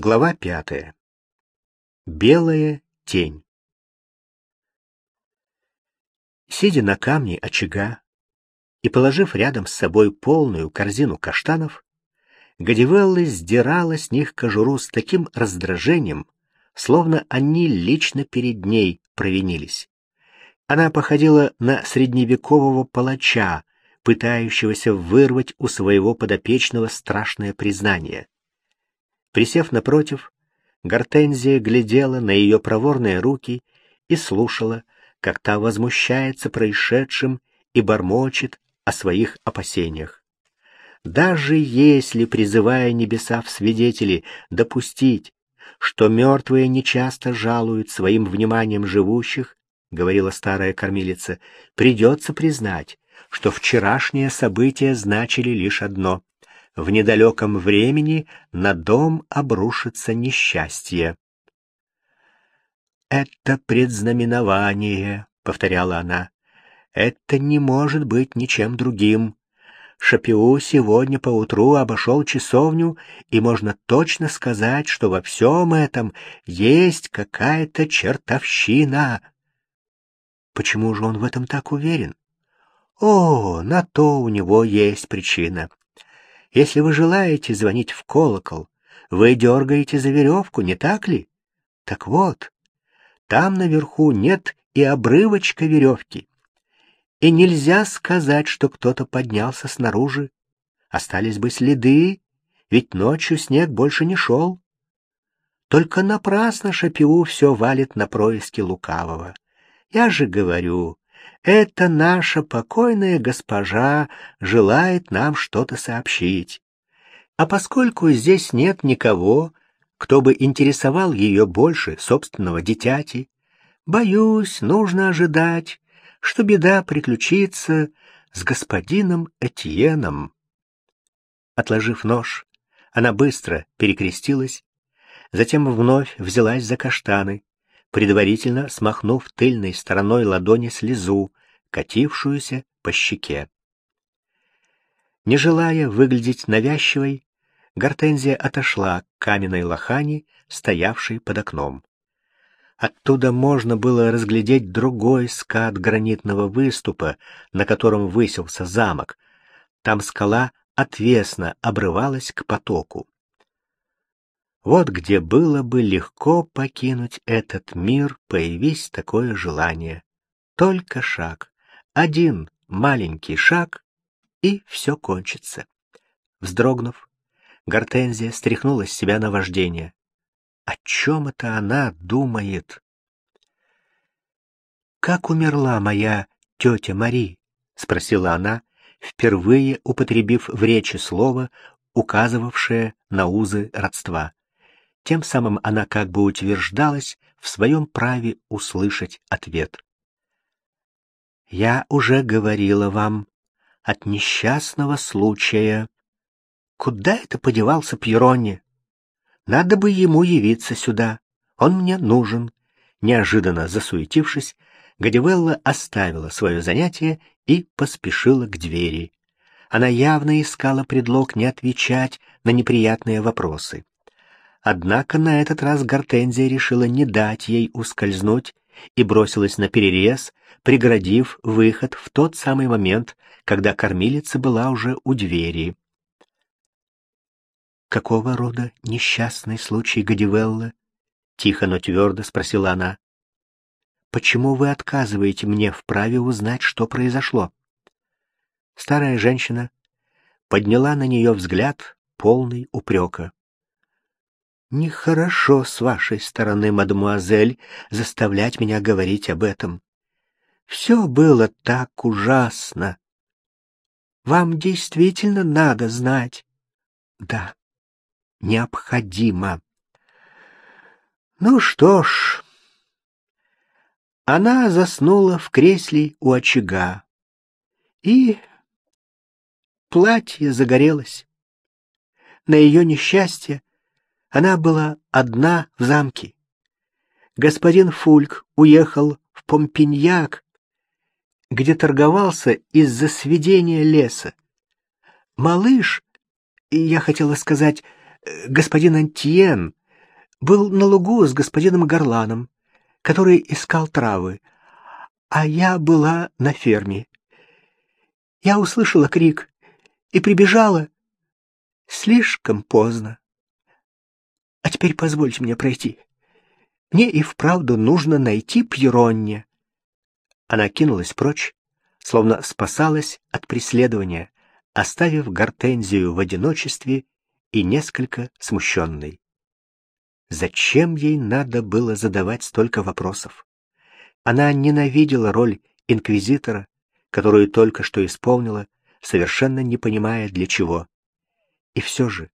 Глава пятая. Белая тень. Сидя на камне очага и положив рядом с собой полную корзину каштанов, Гадивелла сдирала с них кожуру с таким раздражением, словно они лично перед ней провинились. Она походила на средневекового палача, пытающегося вырвать у своего подопечного страшное признание. Присев напротив, Гортензия глядела на ее проворные руки и слушала, как та возмущается происшедшим и бормочет о своих опасениях. Даже если, призывая небеса в свидетели, допустить, что мертвые нечасто жалуют своим вниманием живущих, — говорила старая кормилица, — придется признать, что вчерашние события значили лишь одно в недалеком времени на дом обрушится несчастье. «Это предзнаменование», — повторяла она. «Это не может быть ничем другим. Шапиу сегодня поутру обошел часовню, и можно точно сказать, что во всем этом есть какая-то чертовщина». Почему же он в этом так уверен? О, на то у него есть причина. Если вы желаете звонить в колокол, вы дергаете за веревку, не так ли? Так вот, там наверху нет и обрывочка веревки. И нельзя сказать, что кто-то поднялся снаружи. Остались бы следы, ведь ночью снег больше не шел. Только напрасно Шапиу все валит на происки лукавого. Я же говорю, это наша покойная госпожа желает нам что-то сообщить. А поскольку здесь нет никого, кто бы интересовал ее больше собственного дитяти, боюсь, нужно ожидать, что беда приключится с господином Этьеном. Отложив нож, она быстро перекрестилась, затем вновь взялась за каштаны, предварительно смахнув тыльной стороной ладони слезу, катившуюся по щеке. Не желая выглядеть навязчивой, Гортензия отошла к каменной лохани, стоявшей под окном. Оттуда можно было разглядеть другой скат гранитного выступа, на котором высился замок. Там скала отвесно обрывалась к потоку. Вот где было бы легко покинуть этот мир, появись такое желание. Только шаг, один маленький шаг, и все кончится. Вздрогнув, Гортензия стряхнула с себя наваждение. О чем это она думает? «Как умерла моя тетя Мари?» — спросила она, впервые употребив в речи слово, указывавшее на узы родства. Тем самым она как бы утверждалась в своем праве услышать ответ. «Я уже говорила вам от несчастного случая. Куда это подевался Пьерони? Надо бы ему явиться сюда. Он мне нужен». Неожиданно засуетившись, Гадивелла оставила свое занятие и поспешила к двери. Она явно искала предлог не отвечать на неприятные вопросы. Однако на этот раз Гортензия решила не дать ей ускользнуть и бросилась на перерез, преградив выход в тот самый момент, когда кормилица была уже у двери. «Какого рода несчастный случай Гадивелла?» — тихо, но твердо спросила она. «Почему вы отказываете мне в праве узнать, что произошло?» Старая женщина подняла на нее взгляд, полный упрека. Нехорошо с вашей стороны, мадемуазель, заставлять меня говорить об этом. Все было так ужасно. Вам действительно надо знать. Да, необходимо. Ну что ж, она заснула в кресле у очага, и платье загорелось. На ее несчастье она была одна в замке. Господин Фульк уехал в Помпиньяк, где торговался из-за сведения леса. Малыш, я хотела сказать, э, господин Антьен, был на лугу с господином Горланом, который искал травы, а я была на ферме. Я услышала крик и прибежала слишком поздно. А теперь позвольте мне пройти. Мне и вправду нужно найти Пьеронне. Она кинулась прочь, словно спасалась от преследования, оставив Гортензию в одиночестве и несколько смущенной. Зачем ей надо было задавать столько вопросов? Она ненавидела роль инквизитора, которую только что исполнила, совершенно не понимая для чего. И все же,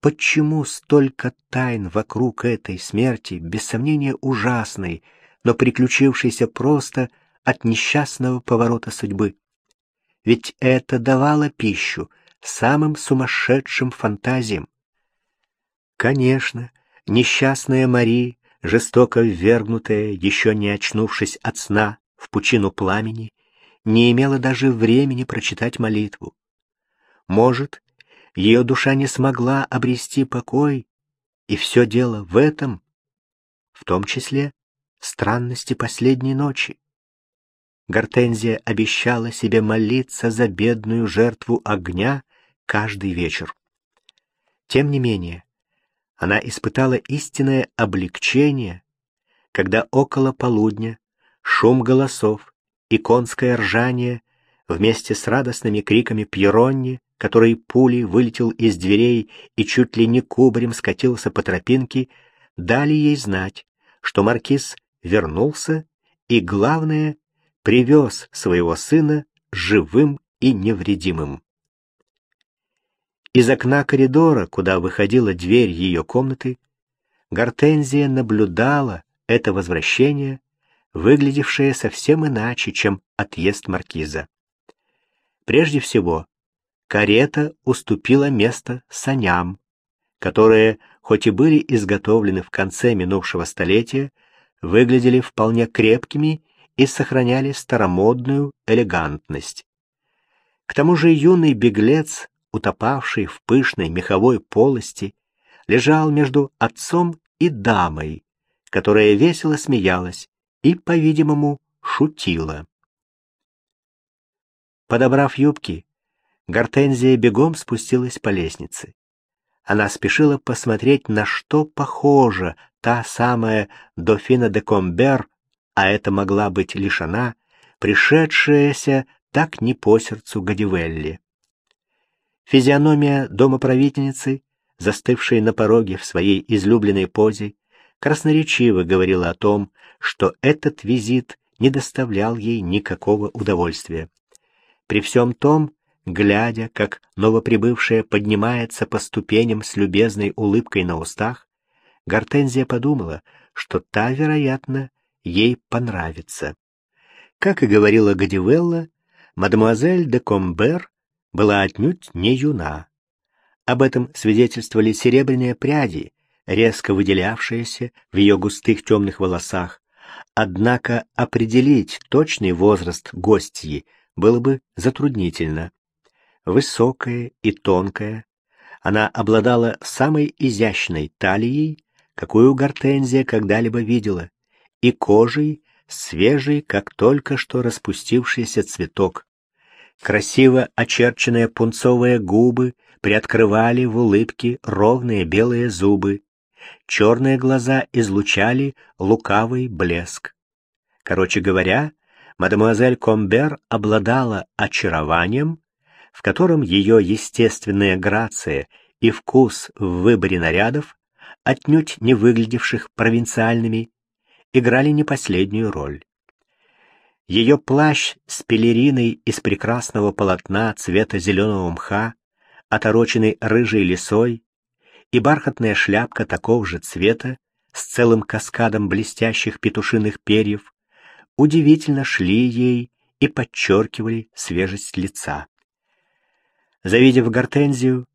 почему столько тайн вокруг этой смерти, без сомнения ужасной, но приключившейся просто от несчастного поворота судьбы? Ведь это давало пищу самым сумасшедшим фантазиям. Конечно, несчастная Мари, жестоко ввергнутая, еще не очнувшись от сна в пучину пламени, не имела даже времени прочитать молитву. Может, ее душа не смогла обрести покой, и все дело в этом, в том числе странности последней ночи. Гортензия обещала себе молиться за бедную жертву огня каждый вечер. Тем не менее, она испытала истинное облегчение, когда около полудня шум голосов и конское ржание вместе с радостными криками Пьеронни, который пулей вылетел из дверей и чуть ли не кубарем скатился по тропинке, дали ей знать, что маркиз вернулся и, главное, привез своего сына живым и невредимым. Из окна коридора, куда выходила дверь ее комнаты, Гортензия наблюдала это возвращение, выглядевшее совсем иначе, чем отъезд маркиза. Прежде всего, карета уступила место саням, которые, хоть и были изготовлены в конце минувшего столетия, выглядели вполне крепкими и сохраняли старомодную элегантность. К тому же юный беглец, утопавший в пышной меховой полости, лежал между отцом и дамой, которая весело смеялась и, по-видимому, шутила. Подобрав юбки, Гортензия бегом спустилась по лестнице. Она спешила посмотреть, на что похожа та самая дофина де Комбер, а это могла быть лишь она, пришедшаяся так не по сердцу Гадивелли. Физиономия домоправительницы, застывшей на пороге в своей излюбленной позе, красноречиво говорила о том, что этот визит не доставлял ей никакого удовольствия. При всем том, глядя, как новоприбывшая поднимается по ступеням с любезной улыбкой на устах, Гортензия подумала, что та, вероятно, ей понравится. Как и говорила Гадивелла, мадемуазель де Комбер была отнюдь не юна. Об этом свидетельствовали серебряные пряди, резко выделявшиеся в ее густых темных волосах. Однако определить точный возраст гостьи было бы затруднительно. Высокая и тонкая, она обладала самой изящной талией, какую Гортензия когда-либо видела, и кожей, свежей, как только что распустившийся цветок. Красиво очерченные пунцовые губы приоткрывали в улыбке ровные белые зубы. Черные глаза излучали лукавый блеск. Короче говоря, мадемуазель Комбер обладала очарованием, в котором ее естественная грация и вкус в выборе нарядов, отнюдь не выглядевших провинциальными, играли не последнюю роль. Ее плащ с пелериной из прекрасного полотна цвета зеленого мха, отороченный рыжей лисой, и бархатная шляпка такого же цвета с целым каскадом блестящих петушиных перьев удивительно шли ей и подчеркивали свежесть лица. Завидев гортензию,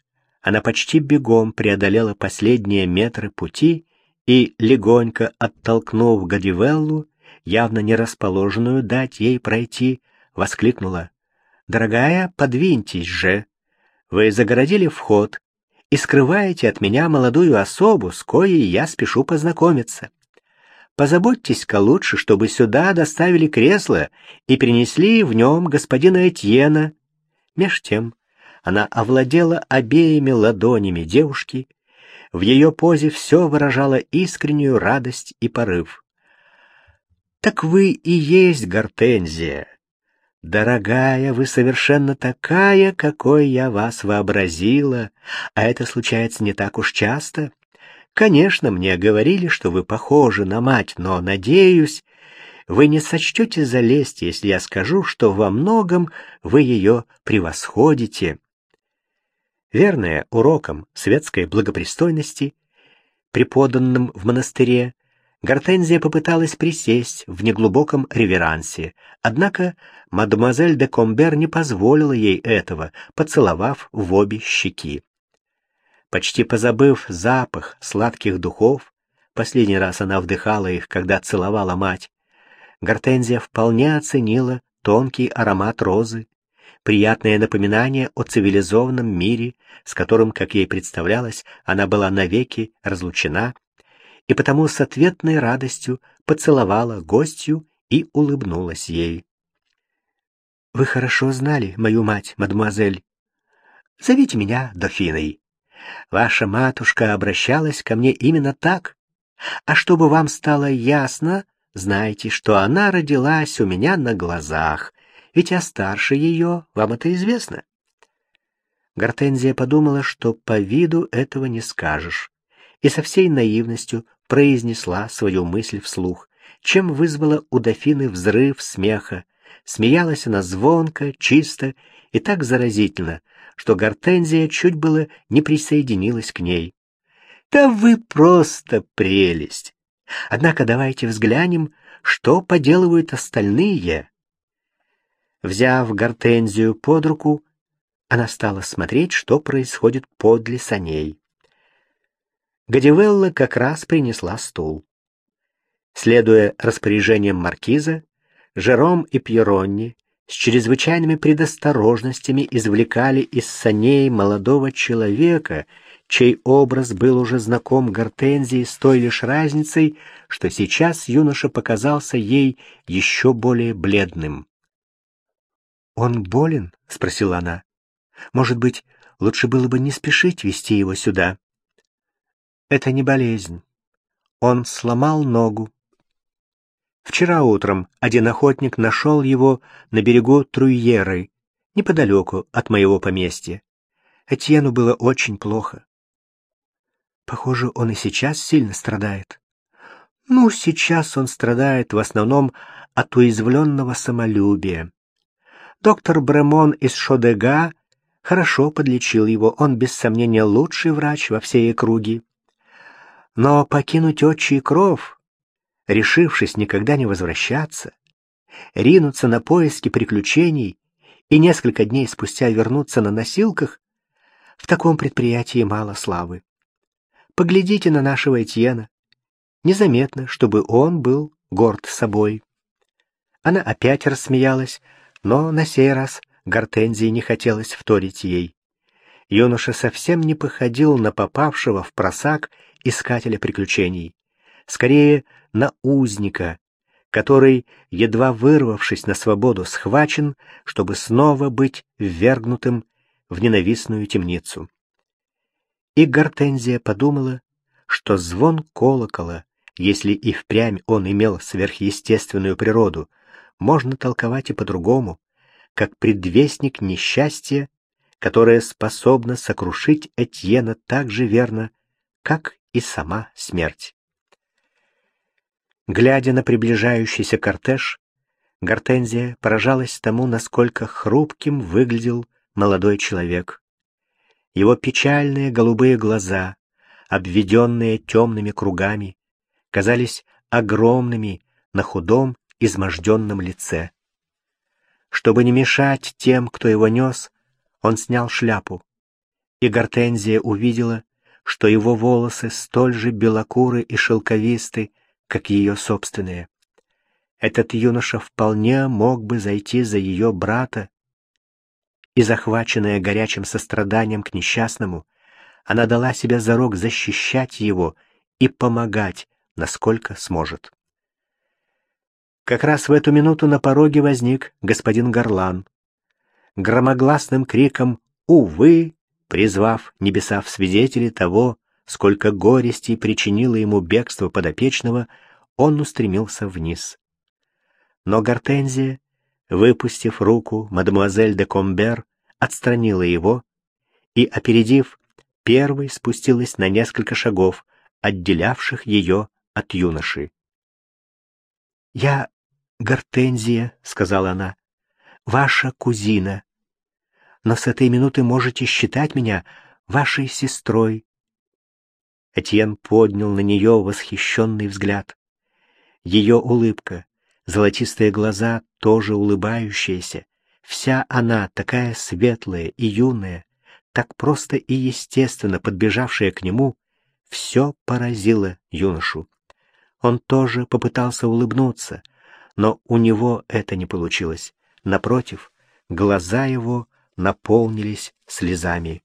она почти бегом преодолела последние метры пути и, легонько оттолкнув Гадивеллу, явно не расположенную дать ей пройти, воскликнула. «Дорогая, подвиньтесь же! Вы загородили вход, и скрываете от меня молодую особу, с коей я спешу познакомиться. Позаботьтесь-ка лучше, чтобы сюда доставили кресло и принесли в нем господина Этьена. Меж тем она овладела обеими ладонями девушки. В ее позе все выражало искреннюю радость и порыв. «Так вы и есть Гортензия. Дорогая, вы совершенно такая, какой я вас вообразила, а это случается не так уж часто». Конечно, мне говорили, что вы похожи на мать, но, надеюсь, вы не сочтете за лесть, если я скажу, что во многом вы ее превосходите. Верная уроком светской благопристойности, преподанным в монастыре, Гортензия попыталась присесть в неглубоком реверансе, однако мадемуазель де Комбер не позволила ей этого, поцеловав в обе щеки. Почти позабыв запах сладких духов, последний раз она вдыхала их, когда целовала мать, Гортензия вполне оценила тонкий аромат розы, приятное напоминание о цивилизованном мире, с которым, как ей представлялось, она была навеки разлучена, и потому с ответной радостью поцеловала гостью и улыбнулась ей. «Вы хорошо знали мою мать, мадемуазель. Зовите меня дофиной». Ваша матушка обращалась ко мне именно так. А чтобы вам стало ясно, знайте, что она родилась у меня на глазах, ведь я старше ее, вам это известно. Гортензия подумала, что по виду этого не скажешь, и со всей наивностью произнесла свою мысль вслух, чем вызвала у дофины взрыв смеха. Смеялась она звонко, чисто и так заразительно, что Гортензия чуть было не присоединилась к ней. «Да вы просто прелесть! Однако давайте взглянем, что поделывают остальные». Взяв Гортензию под руку, она стала смотреть, что происходит подле саней. Гадивелла как раз принесла стул. Следуя распоряжениям маркиза, Жером и Пьеронни с чрезвычайными предосторожностями извлекали из саней молодого человека, чей образ был уже знаком Гортензии с той лишь разницей, что сейчас юноша показался ей еще более бледным. «Он болен?» — спросила она. «Может быть, лучше было бы не спешить вести его сюда?» «Это не болезнь. Он сломал ногу. Вчера утром один охотник нашел его на берегу Труйеры, неподалеку от моего поместья. Этьену было очень плохо. Похоже, он и сейчас сильно страдает. Ну, сейчас он страдает в основном от уязвленного самолюбия. Доктор Бремон из Шодега хорошо подлечил его, он без сомнения лучший врач во всей округе. Но покинуть отчий кров решившись никогда не возвращаться, ринуться на поиски приключений и несколько дней спустя вернуться на носилках, в таком предприятии мало славы. Поглядите на нашего Этьена. Незаметно, чтобы он был горд собой. Она опять рассмеялась, но на сей раз Гортензии не хотелось вторить ей. Юноша совсем не походил на попавшего в просак искателя приключений. Скорее, на узника, который, едва вырвавшись на свободу, схвачен, чтобы снова быть ввергнутым в ненавистную темницу. И Гортензия подумала, что звон колокола, если и впрямь он имел сверхъестественную природу, можно толковать и по-другому, как предвестник несчастья, которое способно сокрушить Этьена так же верно, как и сама смерть. Глядя на приближающийся кортеж, Гортензия поражалась тому, насколько хрупким выглядел молодой человек. Его печальные голубые глаза, обведенные темными кругами, казались огромными на худом, изможденном лице. Чтобы не мешать тем, кто его нес, он снял шляпу, и Гортензия увидела, что его волосы столь же белокуры и шелковисты, как ее собственные. Этот юноша вполне мог бы зайти за ее брата, и, захваченная горячим состраданием к несчастному, Она дала себе зарок защищать его и помогать, насколько сможет. Как раз в эту минуту на пороге возник господин Горлан. Громогласным криком «Увы!», призвав небеса в свидетели того, сколько горестей причинило ему бегство подопечного, он устремился вниз. Но Гортензия, выпустив руку, мадемуазель де Комбер отстранила его и, опередив, первой спустилась на несколько шагов, отделявших ее от юноши. «Я Гортензия», — сказала она, — «ваша кузина. Но с этой минуты можете считать меня вашей сестрой». Этьен поднял на нее восхищенный взгляд. Ее улыбка, золотистые глаза, тоже улыбающиеся, вся она такая светлая и юная, так просто и естественно подбежавшая к нему, все поразило юношу. Он тоже попытался улыбнуться, но у него это не получилось. Напротив, глаза его наполнились слезами.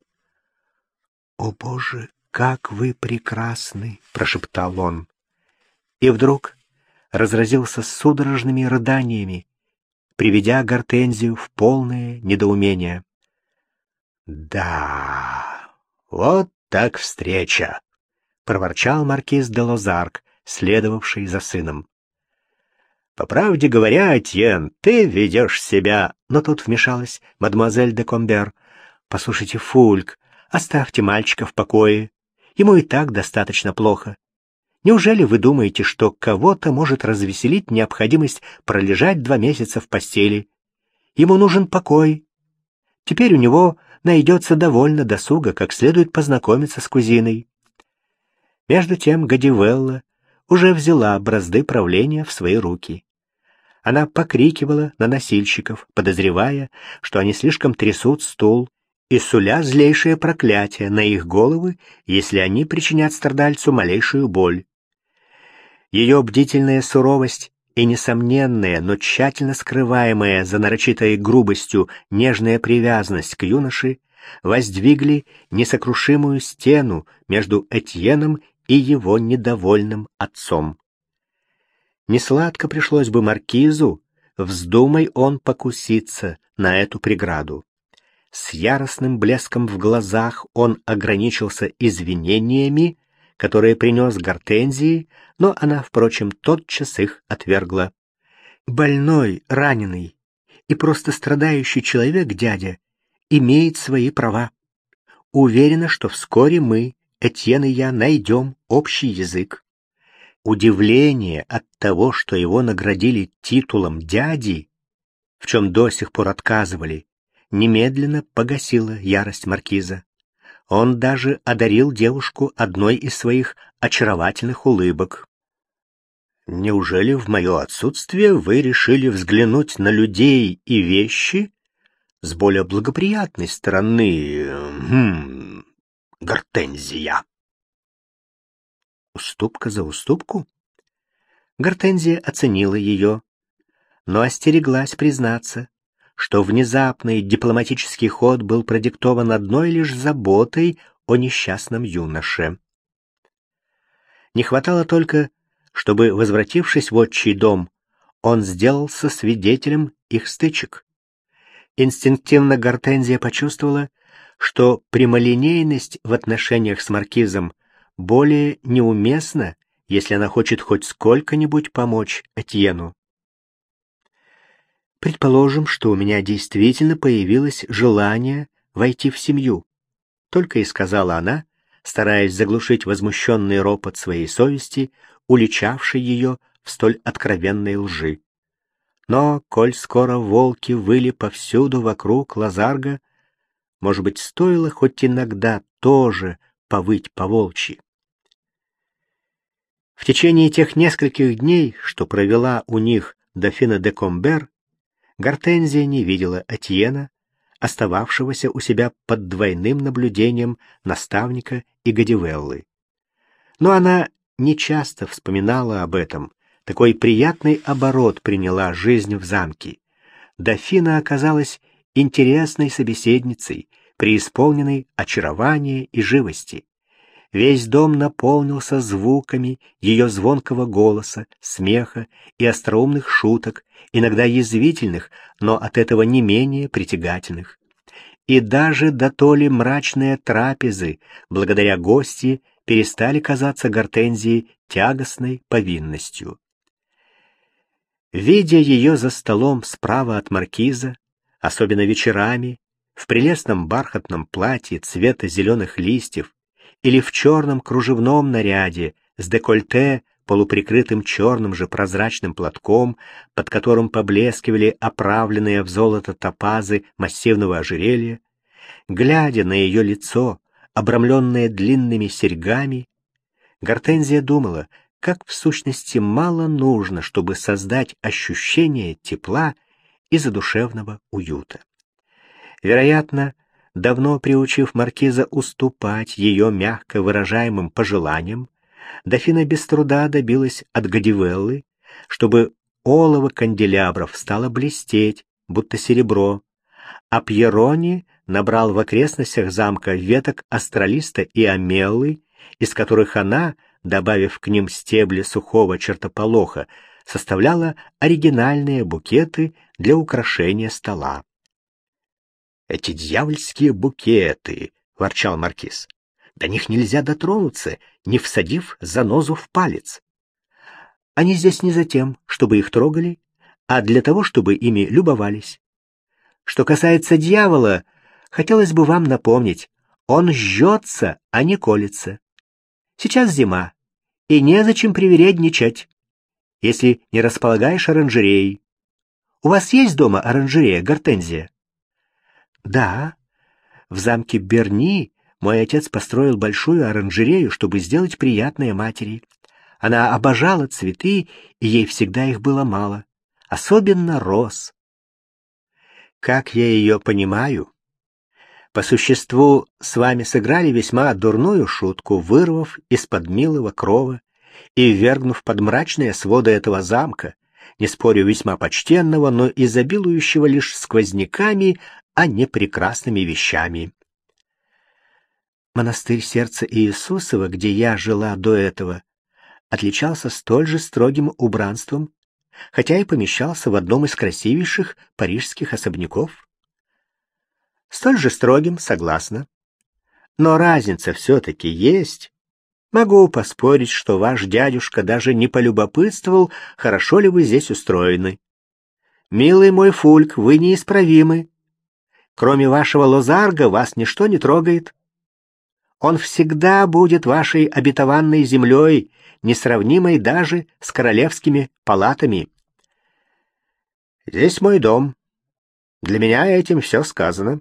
«О, Боже, как вы прекрасны!» — прошептал он. И вдруг разразился судорожными рыданиями, приведя Гортензию в полное недоумение. «Да, вот так встреча!» — проворчал маркиз де Лозарк, следовавший за сыном. «По правде говоря, Атьен, ты ведешь себя...» Но тут вмешалась мадемуазель де Комбер. «Послушайте, Фульк, оставьте мальчика в покое. Ему и так достаточно плохо. Неужели вы думаете, что кого-то может развеселить необходимость пролежать два месяца в постели? Ему нужен покой. Теперь у него найдется довольно досуга, как следует познакомиться с кузиной. Между тем Гадивелла уже взяла бразды правления в свои руки. Она покрикивала на носильщиков, подозревая, что они слишком трясут стул, и суля злейшее проклятие на их головы, если они причинят страдальцу малейшую боль. Ее бдительная суровость и несомненная, но тщательно скрываемая за нарочитой грубостью нежная привязанность к юноше воздвигли несокрушимую стену между Этьеном и его недовольным отцом. Несладко пришлось бы маркизу, вздумай он покуситься на эту преграду. С яростным блеском в глазах он ограничился извинениями, которые принес Гортензии, но она, впрочем, тотчас их отвергла. «Больной, раненый и просто страдающий человек, дядя, имеет свои права. Уверена, что вскоре мы, Этьен и я, найдем общий язык. Удивление от того, что его наградили титулом дяди, в чем до сих пор отказывали, немедленно погасило ярость маркиза. Он даже одарил девушку одной из своих очаровательных улыбок. «Неужели в мое отсутствие вы решили взглянуть на людей и вещи с более благоприятной стороны, хм, Гортензия?» Уступка за уступку? Гортензия оценила ее, но остереглась признаться, что внезапный дипломатический ход был продиктован одной лишь заботой о несчастном юноше. Не хватало только, чтобы, возвратившись в отчий дом, он сделался свидетелем их стычек. Инстинктивно Гортензия почувствовала, что прямолинейность в отношениях с маркизом более неуместна, если она хочет хоть сколько-нибудь помочь Этьену. Предположим, что у меня действительно появилось желание войти в семью. Только и сказала она, стараясь заглушить возмущенный ропот своей совести, уличавший ее в столь откровенной лжи. Но, коль скоро волки выли повсюду вокруг Лазарга, может быть, стоило хоть иногда тоже повыть по-волчьи. В течение тех нескольких дней, что провела у них дофина де Комбер, Гортензия не видела Атьена, остававшегося у себя под двойным наблюдением наставника и Гадивеллы. Но она нечасто вспоминала об этом. Такой приятный оборот приняла жизнь в замке. Дофина оказалась интересной собеседницей, преисполненный очарования и живости. Весь дом наполнился звуками ее звонкого голоса, смеха и остроумных шуток, иногда язвительных, но от этого не менее притягательных. И даже до то ли мрачные трапезы, благодаря гости, перестали казаться Гортензии тягостной повинностью. Видя ее за столом справа от маркиза, особенно вечерами, в прелестном бархатном платье цвета зеленых листьев или в черном кружевном наряде с декольте, полуприкрытым черным же прозрачным платком, под которым поблескивали оправленные в золото топазы массивного ожерелья, глядя на ее лицо, обрамленное длинными серьгами, Гортензия думала, как в сущности мало нужно, чтобы создать ощущение тепла и задушевного уюта. Вероятно, давно приучив маркиза уступать ее мягко выражаемым пожеланиям, дофина без труда добилась от Гадивеллы, чтобы олово канделябров стало блестеть, будто серебро, а Пьерони набрал в окрестностях замка веток астролиста и амеллы, из которых она, добавив к ним стебли сухого чертополоха, составляла оригинальные букеты для украшения стола. Эти дьявольские букеты, ворчал маркиз. До них нельзя дотронуться, не всадив занозу в палец. Они здесь не за тем, чтобы их трогали, а для того, чтобы ими любовались. Что касается дьявола, хотелось бы вам напомнить, он жжется, а не колется. Сейчас зима, и незачем привередничать, если не располагаешь оранжереей. У вас есть дома оранжерея, Гортензия? Да, в замке Берни мой отец построил большую оранжерею, чтобы сделать приятное матери. Она обожала цветы, и ей всегда их было мало, особенно роз. Как я ее понимаю? По существу с вами сыграли весьма дурную шутку, вырвав из-под милого крова и ввергнув под мрачные своды этого замка, не спорю, весьма почтенного, но изобилующего лишь сквозняками, а не прекрасными вещами. Монастырь сердца Иисусова, где я жила до этого, отличался столь же строгим убранством, хотя и помещался в одном из красивейших парижских особняков. Столь же строгим, согласна. Но разница все-таки есть. Могу поспорить, что ваш дядюшка даже не полюбопытствовал, хорошо ли вы здесь устроены. Милый мой Фульк, вы неисправимы. Кроме вашего лозарга вас ничто не трогает. Он всегда будет вашей обетованной землей, несравнимой даже с королевскими палатами. Здесь мой дом. Для меня этим все сказано.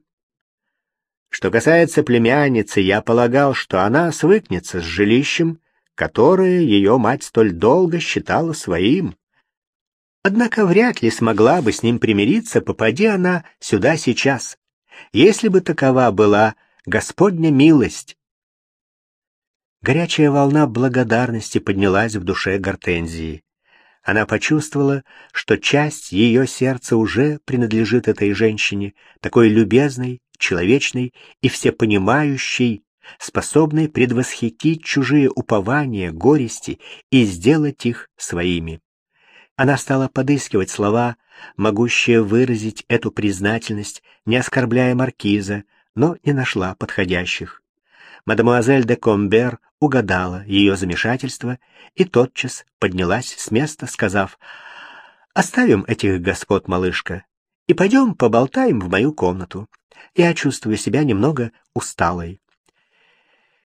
Что касается племянницы, я полагал, что она свыкнется с жилищем, которое ее мать столь долго считала своим. Однако вряд ли смогла бы с ним примириться, попади она сюда сейчас если бы такова была Господня милость. Горячая волна благодарности поднялась в душе Гортензии. Она почувствовала, что часть ее сердца уже принадлежит этой женщине, такой любезной, человечной и всепонимающей, способной предвосхитить чужие упования, горести и сделать их своими. Она стала подыскивать слова, могущая выразить эту признательность, не оскорбляя маркиза, но не нашла подходящих. Мадемуазель де Комбер угадала ее замешательство и тотчас поднялась с места, сказав, «Оставим этих господ, малышка, и пойдем поболтаем в мою комнату. Я чувствую себя немного усталой».